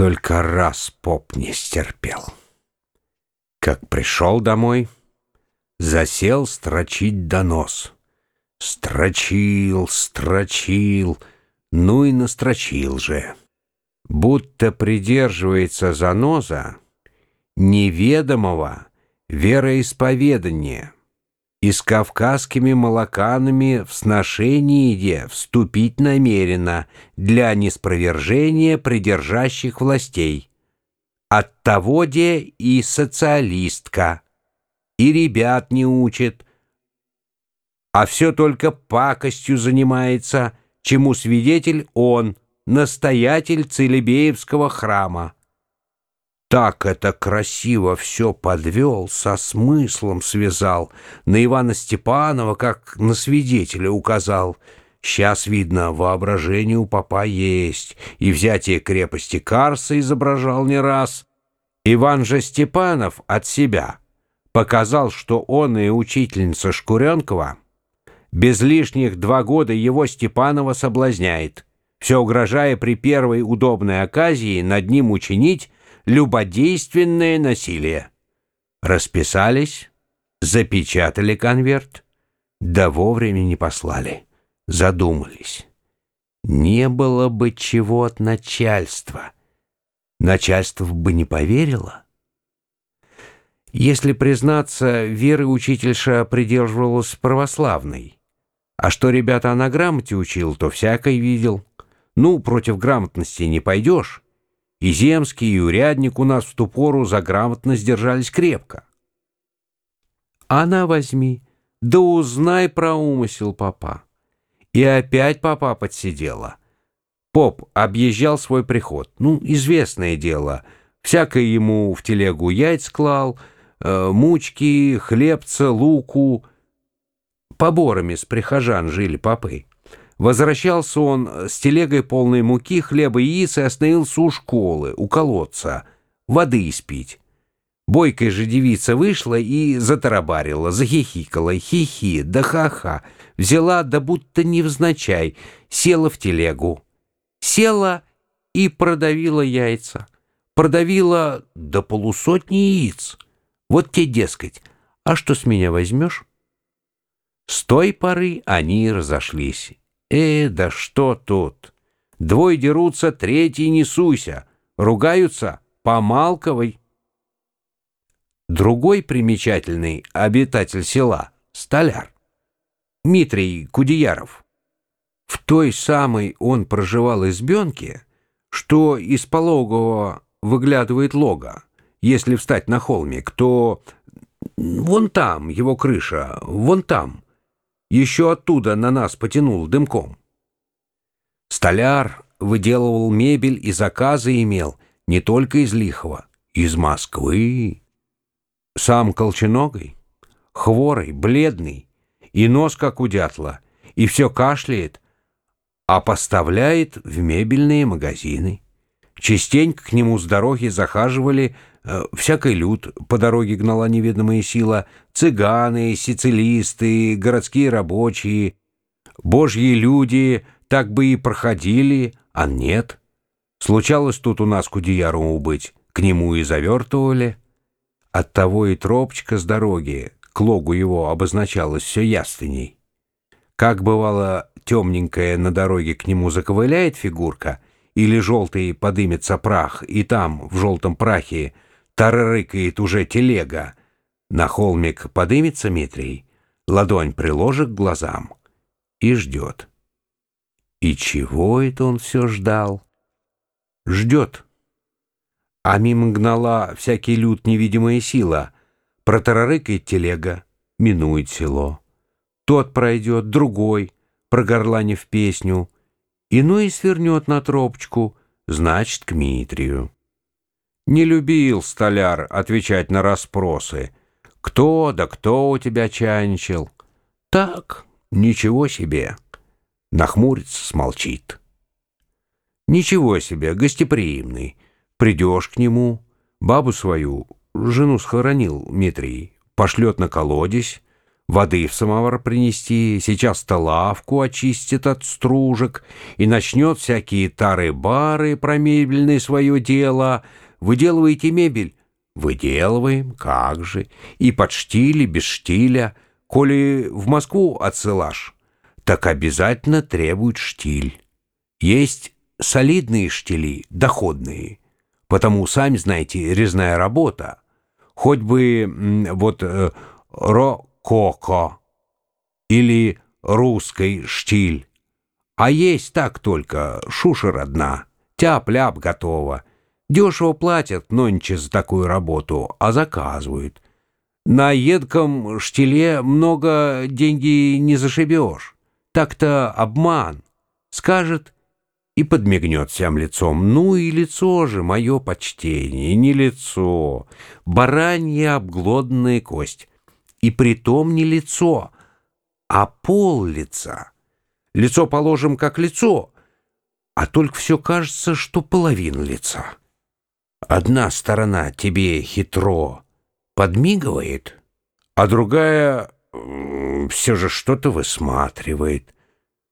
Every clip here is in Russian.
Только раз поп не стерпел. Как пришел домой, засел строчить донос. Строчил, строчил, ну и настрочил же. Будто придерживается заноза неведомого вероисповедания и с кавказскими молоканами в сношении вступить намеренно для неспровержения придержащих властей. От того де и социалистка, и ребят не учит, а все только пакостью занимается, чему свидетель он, настоятель Целебеевского храма так это красиво все подвел, со смыслом связал, на Ивана Степанова, как на свидетеля указал. Сейчас, видно, воображение у папа есть, и взятие крепости Карса изображал не раз. Иван же Степанов от себя показал, что он и учительница Шкуренкова без лишних два года его Степанова соблазняет, все угрожая при первой удобной оказии над ним учинить любодейственное насилие. Расписались, запечатали конверт, да вовремя не послали. Задумались. Не было бы чего от начальства. Начальство бы не поверило. Если признаться, веры учительша придерживалась православной. А что ребята она грамоте учил, то всякой видел. Ну, против грамотности не пойдешь. И земский, и урядник у нас в ту пору за грамотность держались крепко. Она возьми, да узнай про умысел папа. И опять папа подсидела. Поп объезжал свой приход. Ну, известное дело. Всякое ему в телегу яйц клал, э, мучки, хлебца, луку. Поборами с прихожан жили попы. Возвращался он с телегой полной муки, хлеба и яиц и остановился у школы, у колодца, воды испить. Бойкая же девица вышла и затарабарила, захихикала, хихи, да ха-ха, взяла, да будто невзначай, села в телегу. Села и продавила яйца. Продавила до полусотни яиц. Вот те, дескать, а что с меня возьмешь? С той поры они разошлись. Э, да что тут? Двое дерутся, третий не суйся. Ругаются, помалковый. Другой примечательный обитатель села — столяр. Митрий Кудеяров. В той самой он проживал избенке, что из пологового выглядывает лога. Если встать на холмик, то вон там его крыша, вон там — еще оттуда на нас потянул дымком. Столяр выделывал мебель и заказы имел не только из Лихова, из Москвы. Сам колченогой, хворый, бледный, и нос как у дятла, и все кашляет, а поставляет в мебельные магазины. Частенько к нему с дороги захаживали всякий люд, по дороге гнала неведомая сила, цыганы, сицилисты, городские рабочие, божьи люди так бы и проходили, а нет. Случалось тут у нас кудеяру убыть, к нему и завертывали. Оттого и тропочка с дороги, к логу его обозначалась все яственней. Как бывало темненькая на дороге к нему заковыляет фигурка — или желтый подымется прах, и там, в желтом прахе, тарарыкает уже телега. На холмик подымется Митрий, ладонь приложит к глазам и ждет. И чего это он все ждал? Ждет. А мимо гнала всякий люд невидимая сила. Протарарыкает телега, минует село. Тот пройдет, другой, прогорланив песню — Иной свернет на тропочку, значит, к Митрию. Не любил столяр отвечать на расспросы. Кто да кто у тебя чайничал? Так, ничего себе. Нахмурится, смолчит. Ничего себе, гостеприимный. Придешь к нему, бабу свою, жену схоронил Митрий, пошлет на колодец, воды в самовар принести, сейчас-то лавку очистит от стружек и начнет всякие тары-бары про мебельное свое дело. Выделываете мебель? Выделываем, как же. И под штиль, и без штиля. Коли в Москву отсылашь, так обязательно требует штиль. Есть солидные штили, доходные. Потому, сами знаете, резная работа. Хоть бы вот э, рококо или русский штиль. А есть так только, шушер одна, тяп-ляп готова. Дешево платят нонче за такую работу, а заказывают. На едком штиле много деньги не зашибешь. Так-то обман. Скажет и подмигнет всем лицом. Ну и лицо же, мое почтение, не лицо. Баранья обглоданная кость. И притом не лицо, а пол лица. Лицо положим как лицо, а только все кажется, что половина лица. Одна сторона тебе хитро подмигивает, а другая все же что-то высматривает,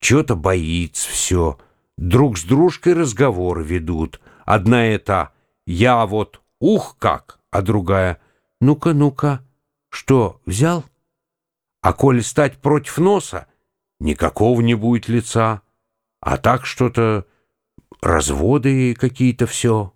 чего-то боится все, друг с дружкой разговор ведут. Одна это «я вот ух как», а другая «ну-ка, ну-ка, что, взял?» А коли стать против носа, никакого не будет лица, а так что-то разводы какие-то все.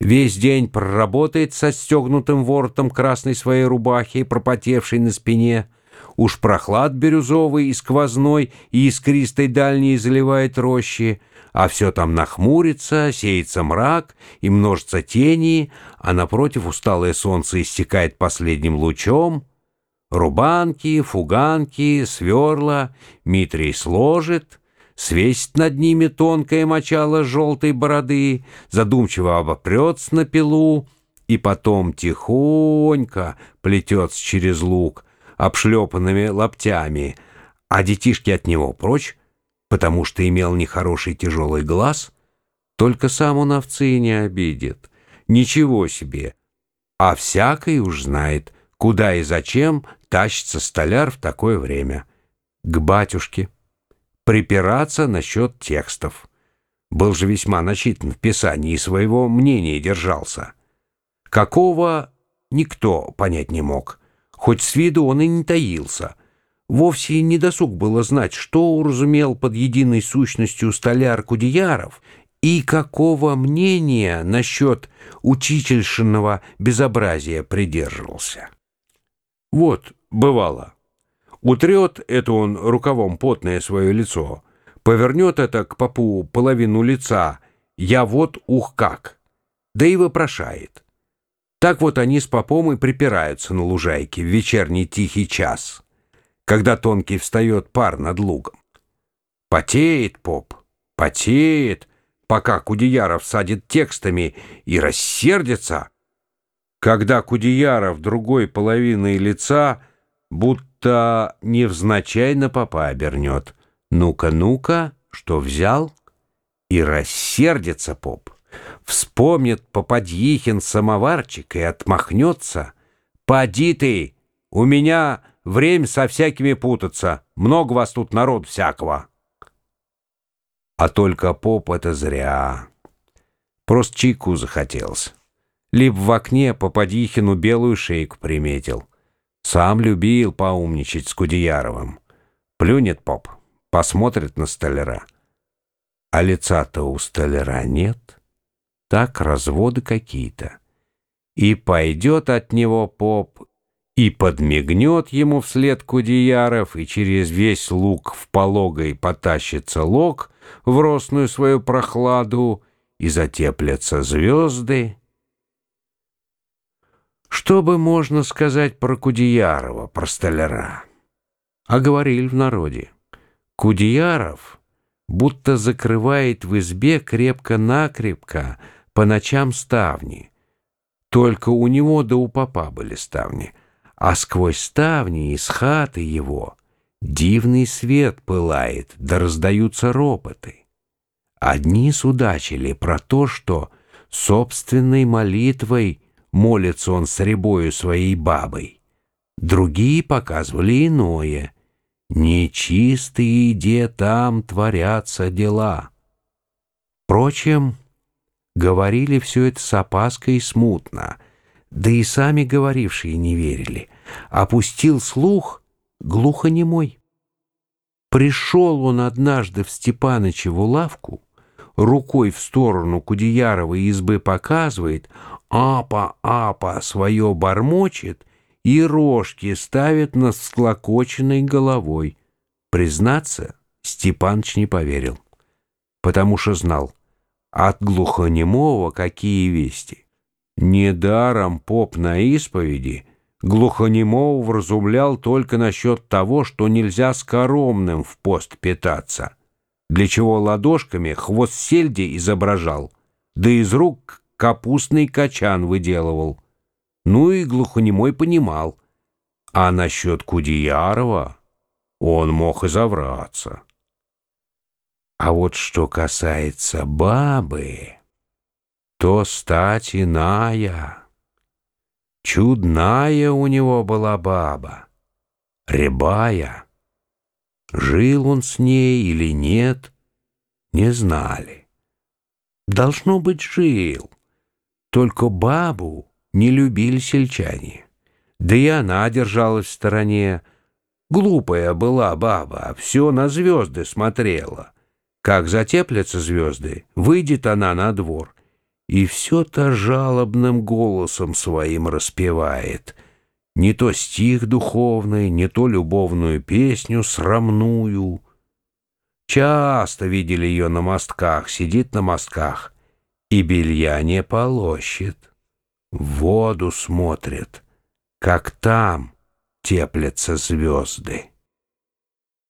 Весь день проработает со стегнутым воротом красной своей рубахи, пропотевшей на спине. Уж прохлад бирюзовый и сквозной и искристой дальней заливает рощи, а все там нахмурится, сеется мрак и множится тени, а напротив усталое солнце истекает последним лучом. Рубанки, фуганки, сверла Митрий сложит — свесит над ними тонкое мочало желтой бороды, задумчиво обопрется на пилу и потом тихонько плетется через луг обшлепанными лаптями, а детишки от него прочь, потому что имел нехороший тяжелый глаз, только сам он овцы не обидит. Ничего себе! А всякий уж знает, куда и зачем тащится столяр в такое время. К батюшке припираться насчет текстов. Был же весьма начитан в писании и своего мнения держался. Какого никто понять не мог, хоть с виду он и не таился. Вовсе не досуг было знать, что уразумел под единой сущностью столяр Кудеяров и какого мнения насчет учительшинного безобразия придерживался. Вот, бывало, Утрет это он рукавом потное свое лицо, повернет это к попу половину лица, я вот ух как, да и вопрошает. Так вот они с попом и припираются на лужайке в вечерний тихий час, когда тонкий встает пар над лугом. Потеет поп, потеет, пока Кудеяров садит текстами и рассердится, когда Кудеяров другой половиной лица будто будто невзначай на попа обернет. Ну-ка, ну-ка, что взял? И рассердится поп. Вспомнит попадьихин самоварчик и отмахнется. «Поди ты! У меня время со всякими путаться. Много вас тут народ всякого». А только поп — это зря. Просто чайку захотелось. Либо в окне попадьихину белую шейку приметил. Сам любил поумничать с Кудеяровым. Плюнет поп, посмотрит на столяра. А лица-то у столяра нет. Так разводы какие-то. И пойдет от него поп, и подмигнет ему вслед Кудеяров, и через весь луг в пологой потащится лог в росную свою прохладу, и затеплятся звезды, что бы можно сказать про Кудеярова, про столяра? А говорили в народе. Кудеяров будто закрывает в избе крепко-накрепко по ночам ставни. Только у него да у папа были ставни, а сквозь ставни из хаты его дивный свет пылает, да раздаются ропоты. Одни судачили про то, что собственной молитвой молится он с рябою своей бабой. другие показывали иное. Нечистые где там творятся дела. Впрочем, говорили все это с опаской и смутно, да и сами говорившие не верили. Опустил слух глухонемой. Пришел он однажды в Степанычеву лавку, рукой в сторону Кудеяровой избы показывает, апа, апа свое бормочет и рожки ставит над склокоченной головой. Признаться, Степаныч не поверил, потому что знал, от глухонемого какие вести. Недаром поп на исповеди глухонемого вразумлял только насчет того, что нельзя скоромным в пост питаться, для чего ладошками хвост сельди изображал, да из рук капустный качан выделывал. Ну и глухонемой понимал. А насчет Кудеярова он мог и завраться. А вот что касается бабы, то стать иная. Чудная у него была баба, рябая. Жил он с ней или нет, не знали. Должно быть, жил. Только бабу не любили сельчане. Да и она держалась в стороне. Глупая была баба, все на звезды смотрела. Как затеплятся звезды, выйдет она на двор. И все-то жалобным голосом своим распевает. Не то стих духовный, не то любовную песню срамную. Часто видели ее на мостках, сидит на мостках, и белья не полощет воду смотрит, как там теплятся звезды.